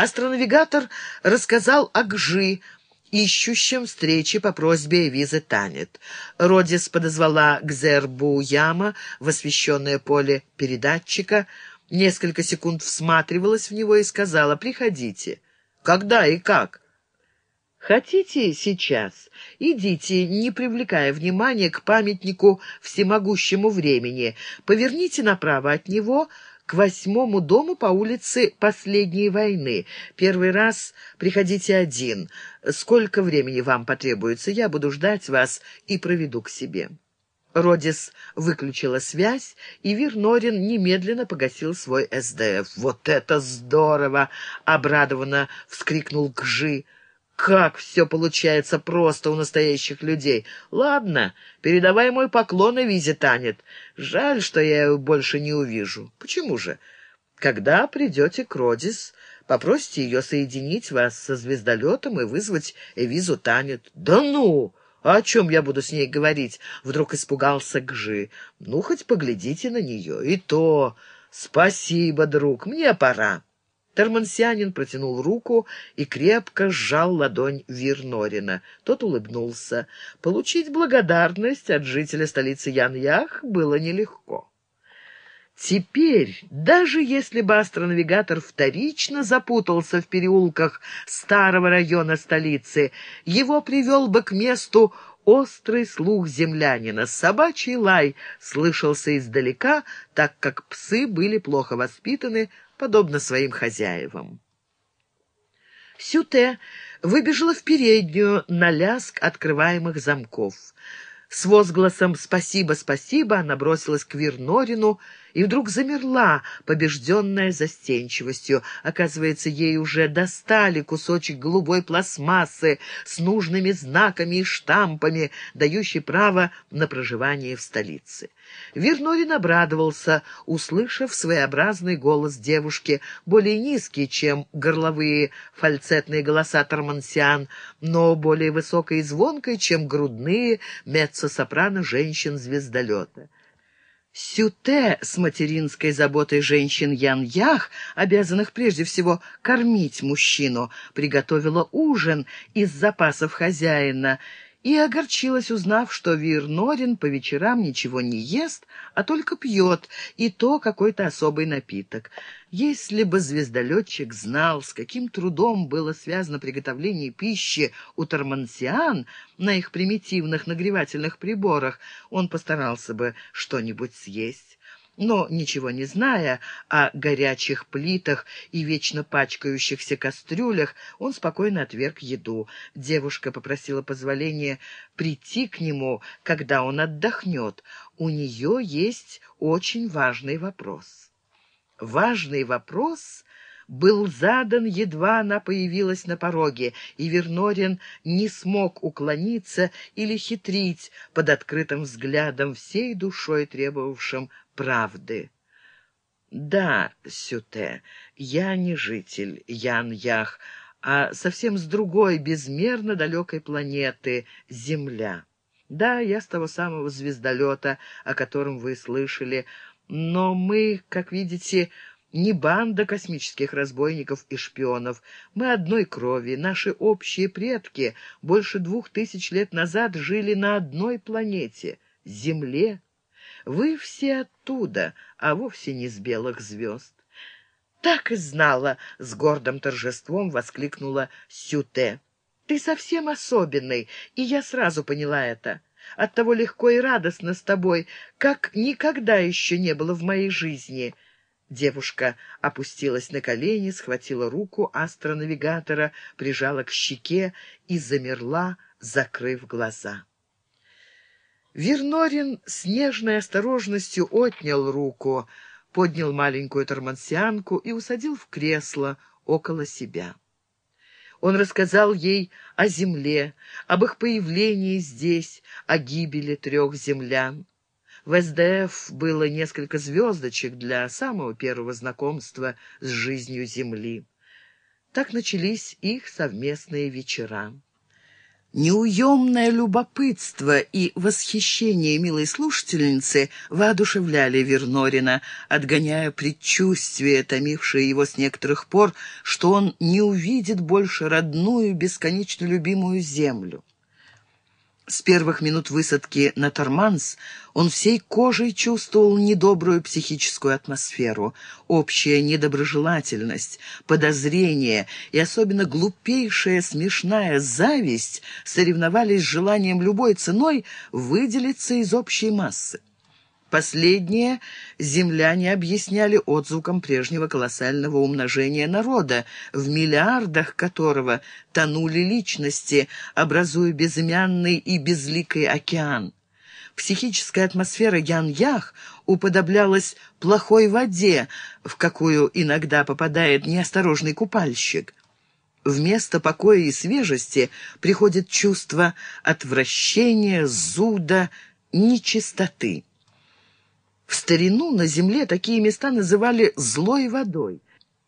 Астронавигатор рассказал о Гжи, ищущем встречи по просьбе Визы Танет. Родис подозвала Гзербу Яма в освещенное поле передатчика, несколько секунд всматривалась в него и сказала «Приходите». «Когда и как?» «Хотите сейчас? Идите, не привлекая внимания к памятнику всемогущему времени. Поверните направо от него к восьмому дому по улице Последней войны. Первый раз приходите один. Сколько времени вам потребуется, я буду ждать вас и проведу к себе». Родис выключила связь, и Вирнорин немедленно погасил свой СДФ. «Вот это здорово!» — обрадованно вскрикнул Гжи. Как все получается просто у настоящих людей. Ладно, передавай мой поклон и визе Танет. Жаль, что я ее больше не увижу. Почему же? Когда придете к Родис, попросите ее соединить вас со звездолетом и вызвать Эвизу Танет. Да ну! О чем я буду с ней говорить? Вдруг испугался Гжи. Ну, хоть поглядите на нее. И то... Спасибо, друг, мне пора. Термансианин протянул руку и крепко сжал ладонь Вирнорина. Тот улыбнулся. Получить благодарность от жителя столицы Яньях было нелегко. Теперь, даже если бы астронавигатор вторично запутался в переулках старого района столицы, его привел бы к месту острый слух землянина. Собачий лай слышался издалека, так как псы были плохо воспитаны, подобно своим хозяевам. Сюте выбежала в переднюю на ляск открываемых замков. С возгласом «Спасибо, спасибо!» она бросилась к Вернорину и вдруг замерла, побежденная застенчивостью. Оказывается, ей уже достали кусочек голубой пластмассы с нужными знаками и штампами, дающий право на проживание в столице. Вернорин обрадовался, услышав своеобразный голос девушки, более низкий, чем горловые фальцетные голоса тормансиан, но более высокой и звонкой, чем грудные меццо-сопрано женщин-звездолета. Сюте с материнской заботой женщин Ян-Ях, обязанных прежде всего кормить мужчину, приготовила ужин из запасов хозяина и огорчилась, узнав, что Вир Норин по вечерам ничего не ест, а только пьет, и то какой-то особый напиток. Если бы звездолетчик знал, с каким трудом было связано приготовление пищи у тормансиан на их примитивных нагревательных приборах, он постарался бы что-нибудь съесть. Но, ничего не зная о горячих плитах и вечно пачкающихся кастрюлях, он спокойно отверг еду. Девушка попросила позволения прийти к нему, когда он отдохнет. У нее есть очень важный вопрос. Важный вопрос был задан, едва она появилась на пороге, и Вернорин не смог уклониться или хитрить под открытым взглядом, всей душой требовавшим правды. «Да, Сюте, я не житель Ян-Ях, а совсем с другой, безмерно далекой планеты — Земля. Да, я с того самого звездолета, о котором вы слышали, но мы, как видите, не банда космических разбойников и шпионов. Мы одной крови, наши общие предки больше двух тысяч лет назад жили на одной планете — Земле. Вы все оттуда, а вовсе не с белых звезд. «Так и знала!» — с гордым торжеством воскликнула Сюте. «Ты совсем особенный, и я сразу поняла это. Оттого легко и радостно с тобой, как никогда еще не было в моей жизни». Девушка опустилась на колени, схватила руку астронавигатора, прижала к щеке и замерла, закрыв глаза. Вернорин с нежной осторожностью отнял руку, поднял маленькую тормансианку и усадил в кресло около себя. Он рассказал ей о земле, об их появлении здесь, о гибели трех землян. В СДФ было несколько звездочек для самого первого знакомства с жизнью Земли. Так начались их совместные вечера. Неуемное любопытство и восхищение милой слушательницы воодушевляли Вернорина, отгоняя предчувствие, томившее его с некоторых пор, что он не увидит больше родную, бесконечно любимую землю. С первых минут высадки на Торманс он всей кожей чувствовал недобрую психическую атмосферу, общая недоброжелательность, подозрение и особенно глупейшая смешная зависть соревновались с желанием любой ценой выделиться из общей массы. Последнее земляне объясняли отзвуком прежнего колоссального умножения народа, в миллиардах которого тонули личности, образуя безымянный и безликий океан. Психическая атмосфера Ян-Ях уподоблялась плохой воде, в какую иногда попадает неосторожный купальщик. Вместо покоя и свежести приходит чувство отвращения, зуда, нечистоты. В старину на земле такие места называли «злой водой».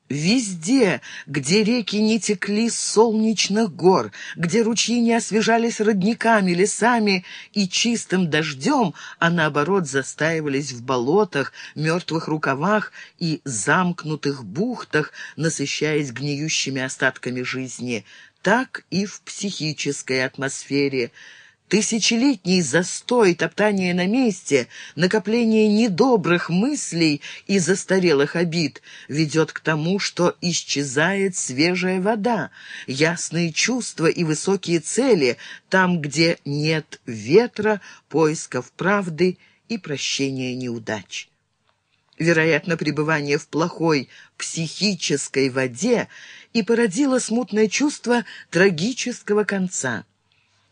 Везде, где реки не текли с солнечных гор, где ручьи не освежались родниками, лесами и чистым дождем, а наоборот застаивались в болотах, мертвых рукавах и замкнутых бухтах, насыщаясь гниющими остатками жизни, так и в психической атмосфере – Тысячелетний застой, топтание на месте, накопление недобрых мыслей и застарелых обид ведет к тому, что исчезает свежая вода, ясные чувства и высокие цели там, где нет ветра, поисков правды и прощения неудач. Вероятно, пребывание в плохой психической воде и породило смутное чувство трагического конца –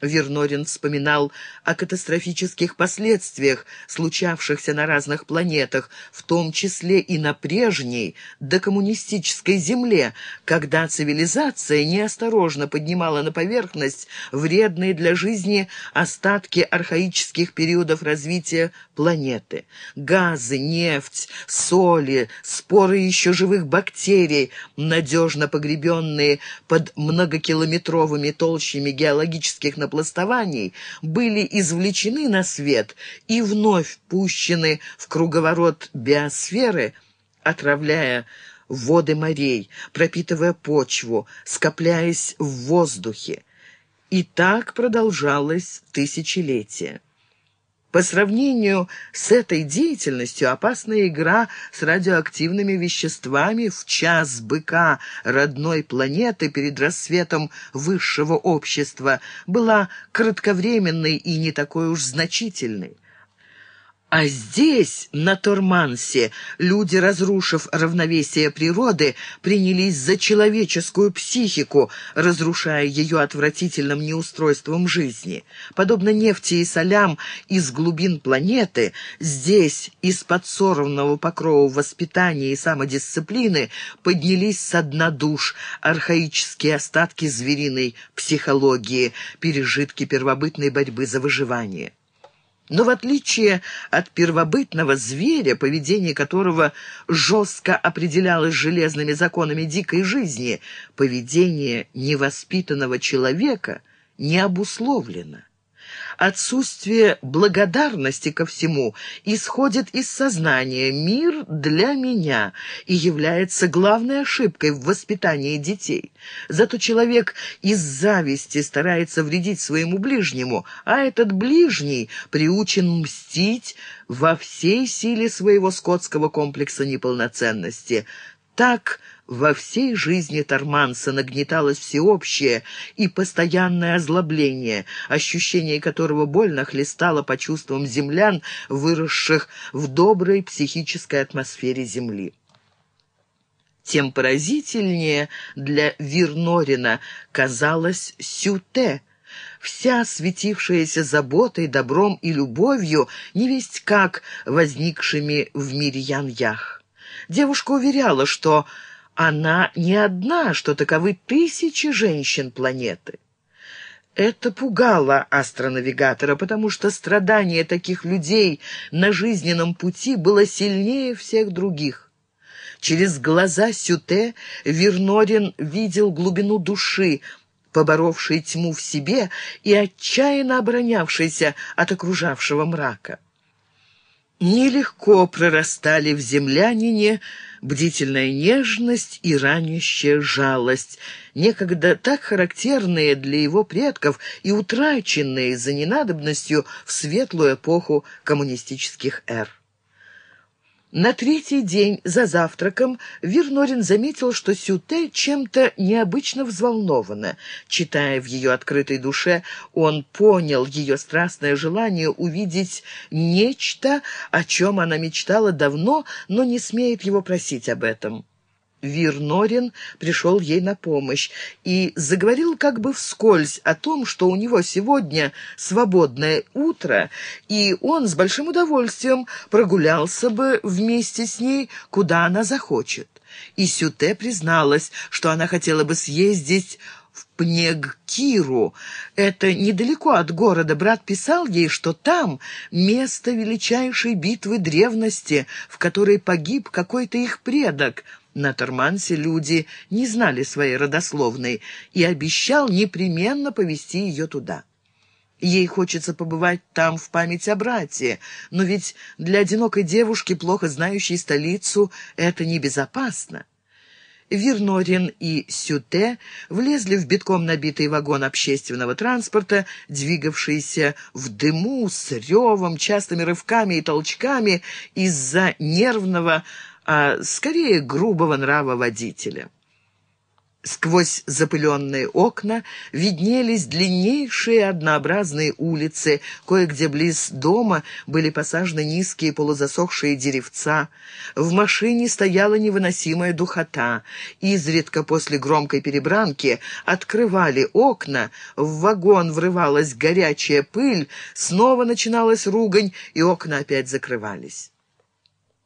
Вернорин вспоминал о катастрофических последствиях, случавшихся на разных планетах, в том числе и на прежней, докоммунистической Земле, когда цивилизация неосторожно поднимала на поверхность вредные для жизни остатки архаических периодов развития планеты. Газы, нефть, соли, споры еще живых бактерий, надежно погребенные под многокилометровыми толщами геологических наблюдений, напластований были извлечены на свет и вновь пущены в круговорот биосферы, отравляя воды морей, пропитывая почву, скопляясь в воздухе. И так продолжалось тысячелетия. По сравнению с этой деятельностью опасная игра с радиоактивными веществами в час быка родной планеты перед рассветом высшего общества была кратковременной и не такой уж значительной. А здесь, на Тормансе, люди, разрушив равновесие природы, принялись за человеческую психику, разрушая ее отвратительным неустройством жизни. Подобно нефти и солям из глубин планеты, здесь, из-под сорванного покрова воспитания и самодисциплины, поднялись со дна душ архаические остатки звериной психологии, пережитки первобытной борьбы за выживание. Но в отличие от первобытного зверя, поведение которого жестко определялось железными законами дикой жизни, поведение невоспитанного человека не обусловлено. Отсутствие благодарности ко всему исходит из сознания «мир для меня» и является главной ошибкой в воспитании детей. Зато человек из зависти старается вредить своему ближнему, а этот ближний приучен мстить во всей силе своего скотского комплекса неполноценности. Так во всей жизни Торманса нагнеталось всеобщее и постоянное озлобление, ощущение которого больно хлестало по чувствам землян, выросших в доброй психической атмосфере Земли. Тем поразительнее для Вирнорина казалось Сюте, вся светившаяся заботой, добром и любовью, невесть как возникшими в мире Ян-Ях. Девушка уверяла, что она не одна, что таковы тысячи женщин планеты. Это пугало астронавигатора, потому что страдание таких людей на жизненном пути было сильнее всех других. Через глаза Сюте Вернорин видел глубину души, поборовший тьму в себе и отчаянно оборонявшийся от окружавшего мрака. Нелегко прорастали в землянине бдительная нежность и ранящая жалость, некогда так характерные для его предков и утраченные за ненадобностью в светлую эпоху коммунистических эр. На третий день за завтраком Вернорин заметил, что Сюте чем-то необычно взволнована. Читая в ее открытой душе, он понял ее страстное желание увидеть нечто, о чем она мечтала давно, но не смеет его просить об этом. Вирнорин пришел ей на помощь и заговорил как бы вскользь о том, что у него сегодня свободное утро, и он с большим удовольствием прогулялся бы вместе с ней, куда она захочет. И Сюте призналась, что она хотела бы съездить в Пнегкиру. Это недалеко от города. Брат писал ей, что там место величайшей битвы древности, в которой погиб какой-то их предок — на Тормансе люди не знали своей родословной и обещал непременно повести ее туда. Ей хочется побывать там в память о брате, но ведь для одинокой девушки, плохо знающей столицу, это небезопасно. Вернорин и Сюте влезли в битком набитый вагон общественного транспорта, двигавшийся в дыму с ревом, частыми рывками и толчками из-за нервного а скорее грубого нрава водителя. Сквозь запыленные окна виднелись длиннейшие однообразные улицы, кое-где близ дома были посажены низкие полузасохшие деревца. В машине стояла невыносимая духота. Изредка после громкой перебранки открывали окна, в вагон врывалась горячая пыль, снова начиналась ругань, и окна опять закрывались.